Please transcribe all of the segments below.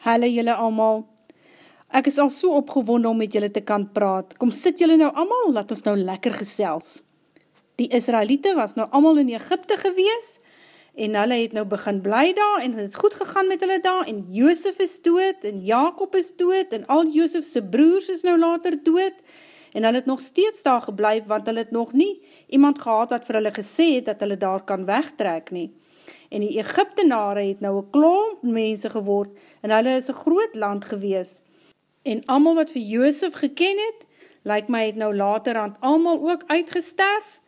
Hallo jylle allemaal. Ek is al so opgewonde om met jylle te kan praat. Kom sit jylle nou allemaal, laat ons nou lekker gesels. Die Israelite was nou allemaal in Egypte gewees, en hulle het nou begin bly daar, en het goed gegaan met hulle daar, en Joosef is dood, en Jacob is dood, en al Joosefse broers is nou later dood, en hulle het nog steeds daar geblyf, want hulle het nog nie iemand gehad wat vir hulle gesê het, dat hulle daar kan wegtrek nie en die Egyptenare het nou een klomp mense geword, en hulle is een groot land gewees. En amal wat vir Joosef geken het, lyk my het nou later aan amal ook uitgesterf,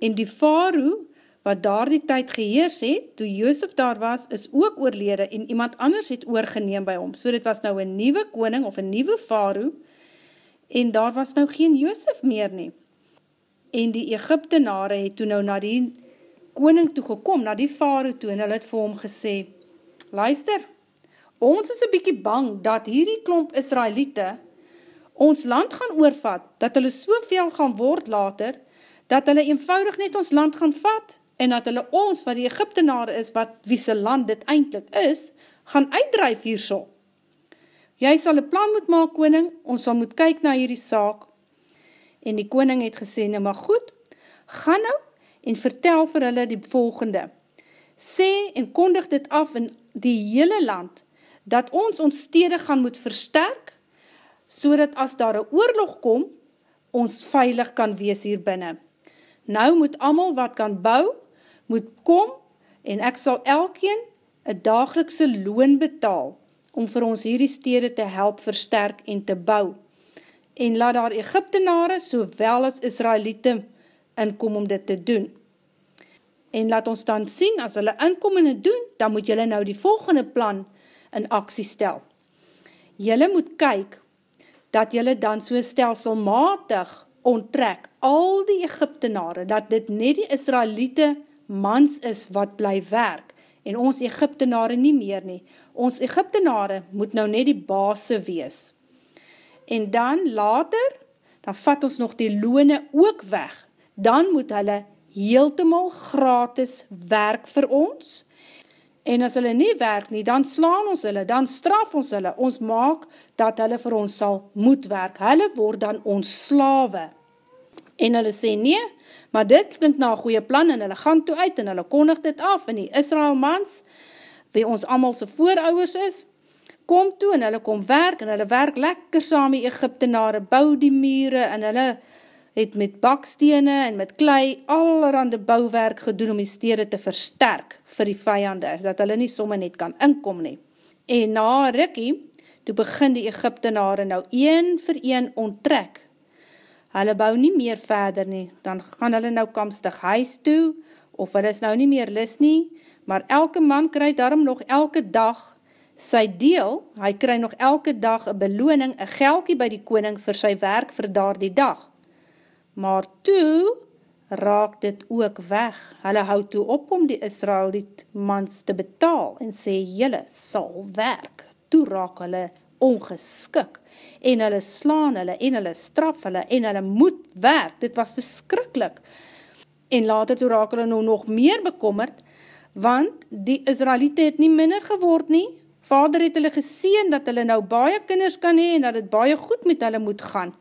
en die faroe, wat daar die tyd geheers het, toe Joosef daar was, is ook oorlede, en iemand anders het oorgeneem by hom, so dit was nou een nieuwe koning, of een nieuwe faroe, en daar was nou geen Joosef meer nie. En die Egyptenare het toe nou na die koning toe gekom, na die vare toe, en hulle het vir hom gesê, luister, ons is een bykie bang, dat hierdie klomp Israelite, ons land gaan oorvat, dat hulle soveel gaan word later, dat hulle eenvoudig net ons land gaan vat, en dat hulle ons, wat die Egyptenare is, wat wie sy land dit eindelijk is, gaan uitdrijf hierso. Jy sal een plan moet maak, koning, ons sal moet kyk na hierdie saak. En die koning het gesê, nou maar goed, ga nou en vertel vir hulle die volgende. Sê en kondig dit af in die hele land, dat ons ons stede gaan moet versterk, so dat as daar een oorlog kom, ons veilig kan wees hier binnen. Nou moet amal wat kan bou, moet kom, en ek sal elkeen een dagelikse loon betaal, om vir ons hierdie stede te help versterk en te bou. En laat daar Egyptenare, sowel as Israelite, inkom om dit te doen. En laat ons dan sien, as hulle inkom en het doen, dan moet julle nou die volgende plan in aksie stel. Julle moet kyk, dat julle dan so stelselmatig onttrek al die Egyptenare, dat dit net die Israelite mans is wat bly werk, en ons Egyptenare nie meer nie. Ons Egyptenare moet nou net die base wees. En dan later, dan vat ons nog die loone ook weg, dan moet hulle heeltemal gratis werk vir ons, en as hulle nie werk nie, dan slaan ons hulle, dan straf ons hulle, ons maak dat hulle vir ons sal moet werk, hulle word dan ons slawe. En hulle sê nee, maar dit klink na goeie plan, en hulle gaan toe uit, en hulle kondig dit af, en die Israelmans, wie ons allemaal sy voorouwers is, kom toe, en hulle kom werk, en hulle werk lekker saam die Egyptenare, bou die mure, en hulle het met bakstene en met klei allerhande bouwwerk gedoen om die stede te versterk vir die vijande, dat hulle nie somme net kan inkom nie. En na Rikkie, toe begin die Egyptenare nou een vir een onttrek. Hulle bou nie meer verder nie, dan gaan hulle nou kamstig huis toe, of hulle is nou nie meer lis nie, maar elke man kry daarom nog elke dag sy deel, hy kry nog elke dag een beloning, een geldkie by die koning vir sy werk vir daar die dag maar toe raak dit ook weg. Hulle hou toe op om die Israeliet mans te betaal en sê, jylle sal werk. Toe raak hulle ongeskik en hulle slaan hulle en hulle straf hulle en hulle moet werk. Dit was verskrikkelijk. En later toe raak hulle nou nog meer bekommerd, want die Israeliete het nie minder geword nie. Vader het hulle geseen dat hulle nou baie kinders kan hee en dat het baie goed met hulle moet gaan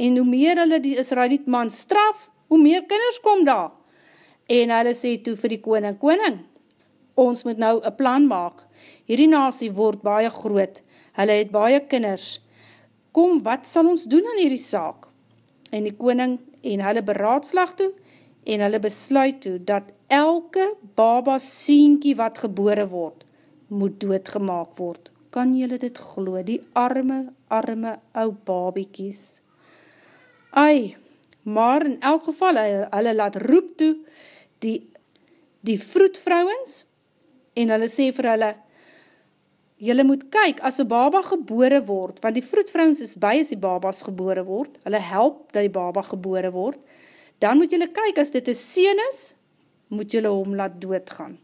en hoe meer hulle die Israeliet man straf, hoe meer kinders kom daar. En hulle sê toe vir die koning, koning, ons moet nou een plan maak, hierdie nasie word baie groot, hulle het baie kinders, kom, wat sal ons doen aan hierdie saak? En die koning en hulle beraadslag toe, en hulle besluit toe, dat elke baba sienkie wat gebore word, moet doodgemaak word. Kan julle dit glo, die arme, arme ou babiekies? Ai, maar in elk geval, hulle, hulle laat roep toe die, die vroedvrouwens en hulle sê vir hulle, julle moet kyk, as een baba gebore word, want die vroedvrouwens is by as die babas gebore word, hulle help dat die baba gebore word, dan moet julle kyk, as dit een sien is, moet julle hom laat doodgaan.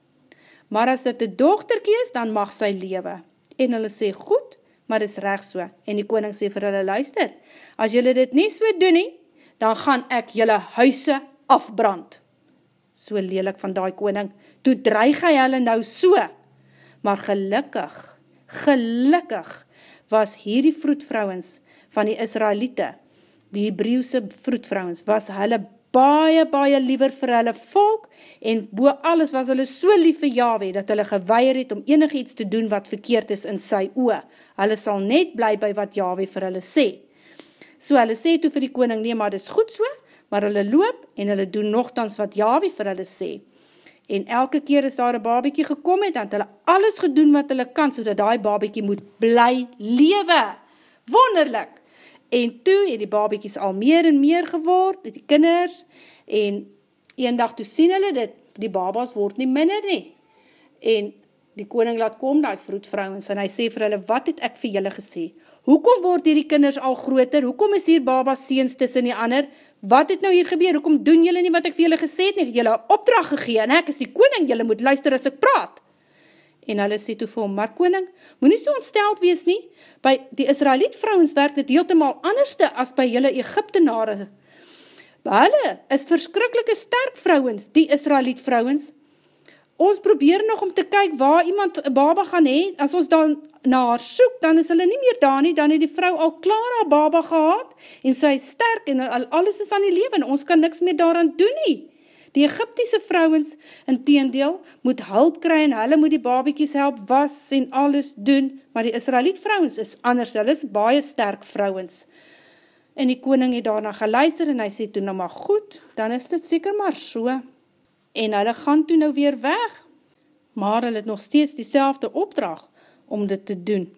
Maar as dit een dochterkie is, dan mag sy lewe. En hulle sê, goed, maar is recht so. En die koning sê vir hulle, luister, as julle dit nie so doen nie, dan gaan ek julle huise afbrand. So lelik van die koning, toe dreig hy hulle nou so, maar gelukkig Gelukkig was hierdie vroedvrouwens van die Israelite, die Hebreeuwse vroedvrouwens, was hulle baie, baie liever vir hulle volk en bo alles was hulle so lief vir Yahweh, dat hulle geweier het om enig iets te doen wat verkeerd is in sy oe. Hulle sal net bly by wat Yahweh vir hulle sê. So hulle sê toe vir die koning, nee, maar dit is goed so, maar hulle loop en hulle doen nogthans wat Yahweh vir hulle sê. En elke keer as daar een babiekie gekom het, het hulle alles gedoen wat hulle kan, so dat die babiekie moet bly lewe. Wonderlik! En toe het die babiekies al meer en meer geword, die kinders, en een dag toe sien hulle dit, die babas word nie minder nie. En die koning laat kom, die vroedvrouwens, en hy sê vir hulle, wat het ek vir julle gesê? Hoekom word hierdie kinders al groter? Hoekom is hier babas seens tussen die ander? Wat het nou hier gebeur? Hoekom doen julle nie wat ek vir julle gesê het? Nie? Het julle opdracht gegeen, en ek is die koning, julle moet luister as ek praat. En hulle sê toe vir hom, maar koning, moet nie so ontsteld wees nie, by die Israeliet vrouwens werk dit heeltemaal anderste as by julle Egyptenare. Hulle is verskrikkelike sterk vrouwens, die Israeliet vrouwens. Ons probeer nog om te kyk waar iemand baba gaan heen, as ons dan na haar soek, dan is hulle nie meer daar nie, dan het die vrou al klaar haar baba gehad, en sy is sterk, en alles is aan die leven, en ons kan niks meer daaraan doen nie. Die Egyptiese vrouwens, in teendeel, moet hulp kry en hulle moet die babiekies help was en alles doen, maar die Israeliet vrouwens is anders, hulle is baie sterk vrouwens. En die koning het daarna geluister en hy sê toe nou maar goed, dan is dit seker maar so. En hulle gaan toe nou weer weg, maar hulle het nog steeds die opdracht om dit te doen.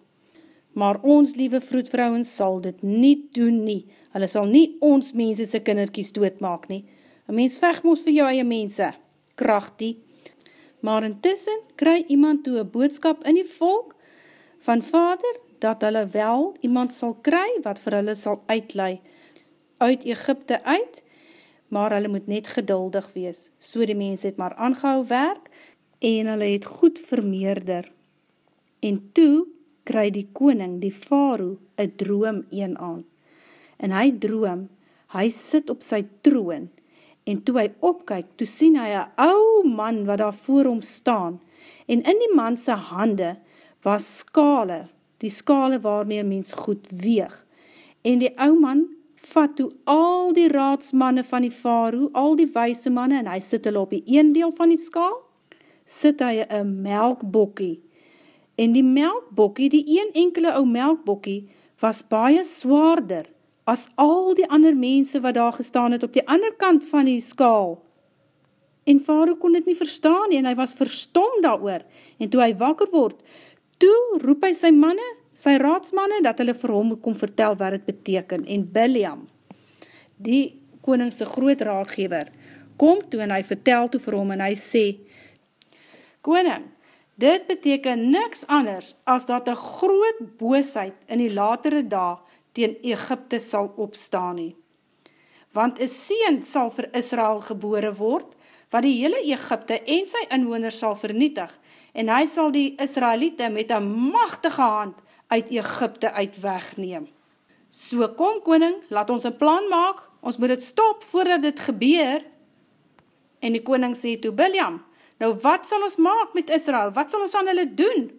Maar ons liewe vroedvrouwens sal dit nie doen nie, hulle sal nie ons mense sy kinderkies doodmaak nie, Een mens vecht moos vir jou eie mense, krachtie. Maar intussen kry iemand toe een boodskap in die volk van vader, dat hulle wel iemand sal kry wat vir hulle sal uitlei uit Egypte uit, maar hulle moet net geduldig wees. So die mens het maar aangehou werk en hulle het goed vermeerder. En toe kry die koning, die faroe, een droom een aan. En hy droom, hy sit op sy troon en toe hy opkyk, toe sien hy een ou man wat daar voor hom staan, en in die manse hande was skale, die skale waarmee mens goed weeg, en die ou man vat toe al die raadsmanne van die faroe, al die wijse manne, en hy sit hulle op die een deel van die skaal, sit hy een melkbokkie, en die melkbokkie, die een enkele ou melkbokkie, was baie zwaarder, as al die ander mense wat daar gestaan het op die ander kant van die skaal. En Faroe kon dit nie verstaan nie, en hy was verstom daar oor. En toe hy wakker word, toe roep hy sy manne, sy raadsmanne, dat hulle vir hom kom vertel wat het beteken. En Biliam, die koningse groot raadgever, kom toe en hy vertel toe vir hom en hy sê, Koning, dit beteken niks anders as dat een groot boosheid in die latere dag teen Egypte sal opstaan nie. Want een sien sal vir Israel gebore word, wat die hele Egypte en sy inwoners sal vernietig, en hy sal die Israelite met een machtige hand uit Egypte uit wegneem. So kom koning, laat ons een plan maak, ons moet het stop voordat dit gebeur. En die koning sê toe, Biliam, nou wat sal ons maak met Israel, wat sal ons aan hulle doen?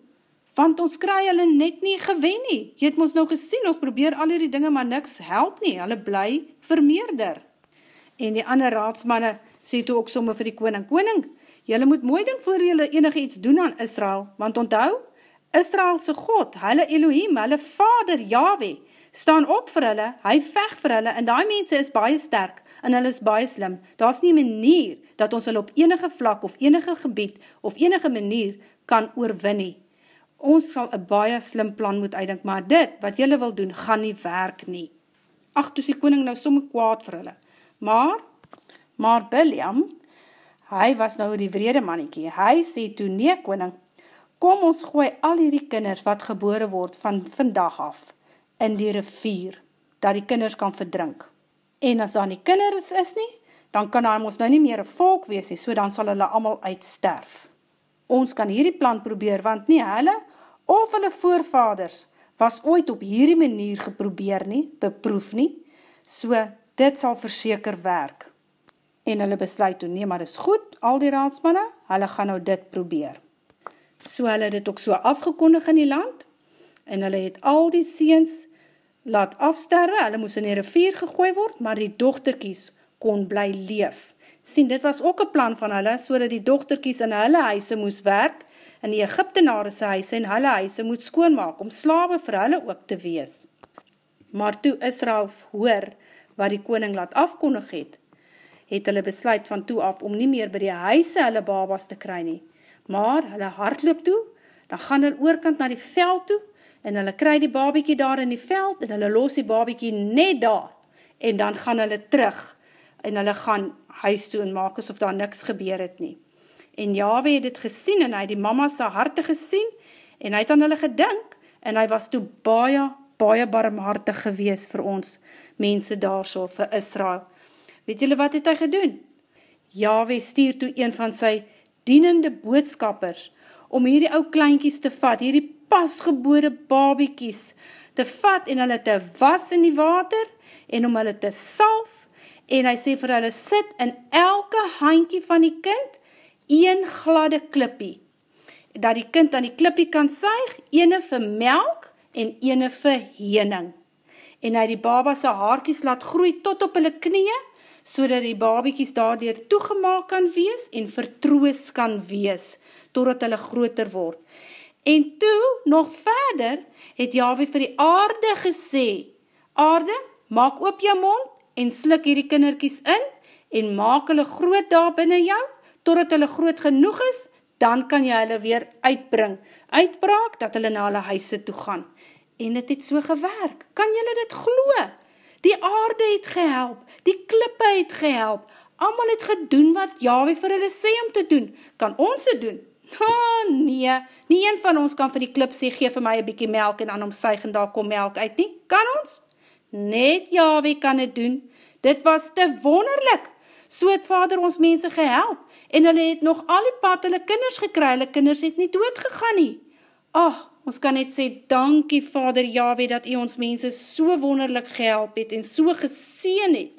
Want ons kry hulle net nie gewen nie. Jy het ons nou gesien, ons probeer al die dinge, maar niks help nie, hulle bly vermeerder. En die ander raadsmanne sê toe ook somme vir die koning, koning, jylle moet mooi ding voor jylle enige iets doen aan Israel, want onthou, Israelse God, hulle Elohim, hulle vader Yahweh, staan op vir hulle, hy veg vir hulle, en die mense is baie sterk, en hulle is baie slim. Daar is nie manier, dat ons hulle op enige vlak, of enige gebied, of enige manier, kan oorwin nie ons sal een baie slim plan moet uitdink, maar dit, wat jylle wil doen, gaan nie werk nie. Ach, toes die koning nou somme kwaad vir hulle. Maar, maar Biliam, hy was nou die vrede mannetjie, hy sê toe, nee koning, kom ons gooi al die kinders wat gebore word van vandag af, in die rivier, dat die kinders kan verdrink. En as daar nie kinders is nie, dan kan daar ons nou nie meer een volk wees nie, so dan sal hulle allemaal uitsterf ons kan hierdie plan probeer, want nie hulle of hulle voorvaders was ooit op hierdie manier geprobeer nie, beproef nie, so dit sal verseker werk. En hulle besluit toe, nee, maar is goed, al die raadsmanne, hulle gaan nou dit probeer. So hulle het ook so afgekondig in die land, en hulle het al die seens laat afsterre, hulle moes in die rivier gegooi word, maar die dochterkies kon bly leef. Sien, dit was ook een plan van hulle, so die dochterkies in hulle huise moes werk, in die Egyptenarese huise en hulle huise moet skoonmaak, om slawe vir hulle ook te wees. Maar toe Israel hoor, wat die koning laat afkondig het, het hulle besluit van toe af om nie meer by die huise hulle babas te kry nie. Maar hulle hardloop toe, dan gaan hulle oorkant na die veld toe, en hulle kry die babiekie daar in die veld, en hulle los die babiekie net daar, en dan gaan hulle terug, en hulle gaan huis toe en maak asof daar niks gebeur het nie. En Yahweh het dit gesien, en hy die mama sy harte gesien, en hy het aan hulle gedink, en hy was toe baie, baie barmhartig gewees vir ons mense daar so, vir Israel. Weet julle wat het hy gedoen? Yahweh stuur toe een van sy dienende boodskappers om hierdie ou kleinkies te vat, hierdie pasgebore babiekies te vat en hulle te was in die water en om hulle te salf en hy sê vir hulle sit in elke handkie van die kind een gladde klippie dat die kind aan die klippie kan suig, ene vir melk en ene vir hening. En hy die baba sy haarkies laat groei tot op hulle knieën so dat die babiekies daardoor toegemaak kan wees en vertroos kan wees, totdat hulle groter word. En toe, nog verder, het Yahweh vir die aarde gesê, aarde, maak op jou mond en slik hierdie kinderkies in en maak hulle groot daar binnen jou, totdat hulle groot genoeg is, dan kan jy hulle weer uitbring, uitbraak, dat hulle na hulle huise toe gaan. En dit het so gewerk, kan jylle dit gloe? Die aarde het gehelp, die klippe het gehelp, allemaal het gedoen wat Yahweh vir hulle sê om te doen. Kan ons het doen? Oh, nee, nie een van ons kan vir die klip sê, geef vir my een bykie melk en aan omsuig en daar kom melk uit nie. Kan ons? Net Yahweh kan het doen. Dit was te wonderlik. So het vader ons mense gehelp en hulle het nog al die pad hulle kinders gekry, hulle kinders het nie dood gegaan nie. Ach, Ons kan net sê, dankie Vader Yahweh, dat u ons mense so wonderlik gehelp het en so geseen het.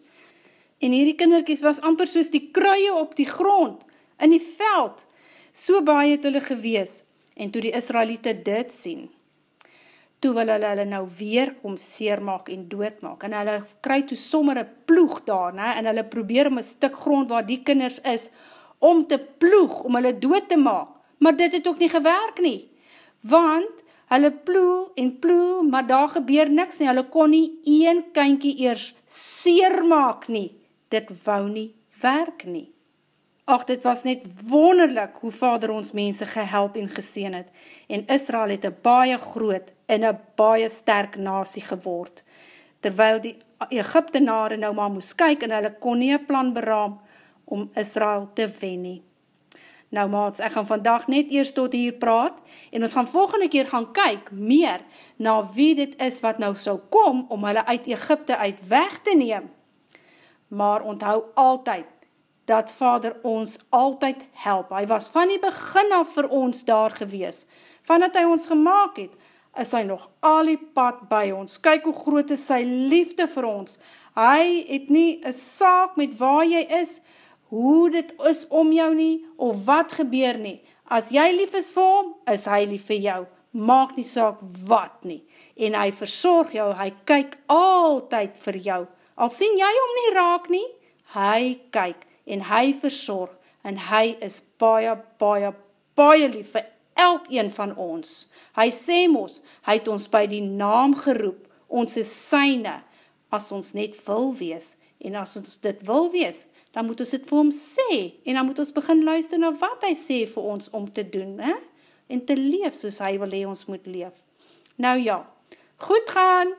En hierdie kinderkies was amper soos die kruie op die grond, in die veld. So baie het hulle gewees. En toe die Israelite dit sien, toe wil hulle hulle nou weer kom seermaak en doodmaak. En hulle kry toe sommer een ploeg daar, ne? en hulle probeer om een stuk grond waar die kinders is, om te ploeg, om hulle dood te maak. Maar dit het ook nie gewerk nie want hulle ploe en ploe, maar daar gebeur niks en hulle kon nie een kynkie eers seer maak nie. Dit wou nie werk nie. Ach, dit was net wonderlik hoe vader ons mense gehelp en geseen het en Israel het een baie groot en een baie sterk nasie geword. Terwyl die Egyptenare nou maar moes kyk en hulle kon nie een plan beraam om Israel te wen nie. Nou maats, ek gaan vandag net eers tot hier praat en ons gaan volgende keer gaan kyk meer na wie dit is wat nou sou kom om hulle uit Egypte uit weg te neem. Maar onthou altyd dat vader ons altyd help. Hy was van die begin af vir ons daar gewees. Van dat hy ons gemaakt het, is hy nog al die pad by ons. Kyk hoe groot is sy liefde vir ons. Hy het nie een saak met waar jy is, hoe dit is om jou nie, of wat gebeur nie. As jy lief is vir hom, is hy lief vir jou. Maak nie saak wat nie. En hy verzorg jou, hy kyk altyd vir jou. Al sien jy hom nie raak nie, hy kyk en hy verzorg en hy is baie, baie, baie lief vir elk een van ons. Hy sê ons, hy het ons by die naam geroep, ons is syne, as ons net wil wees. En as ons dit wil wees, dan moet ons dit vir hom sê, en dan moet ons begin luister na wat hy sê vir ons om te doen, he? en te leef soos hy wil hee ons moet leef. Nou ja, goed gaan!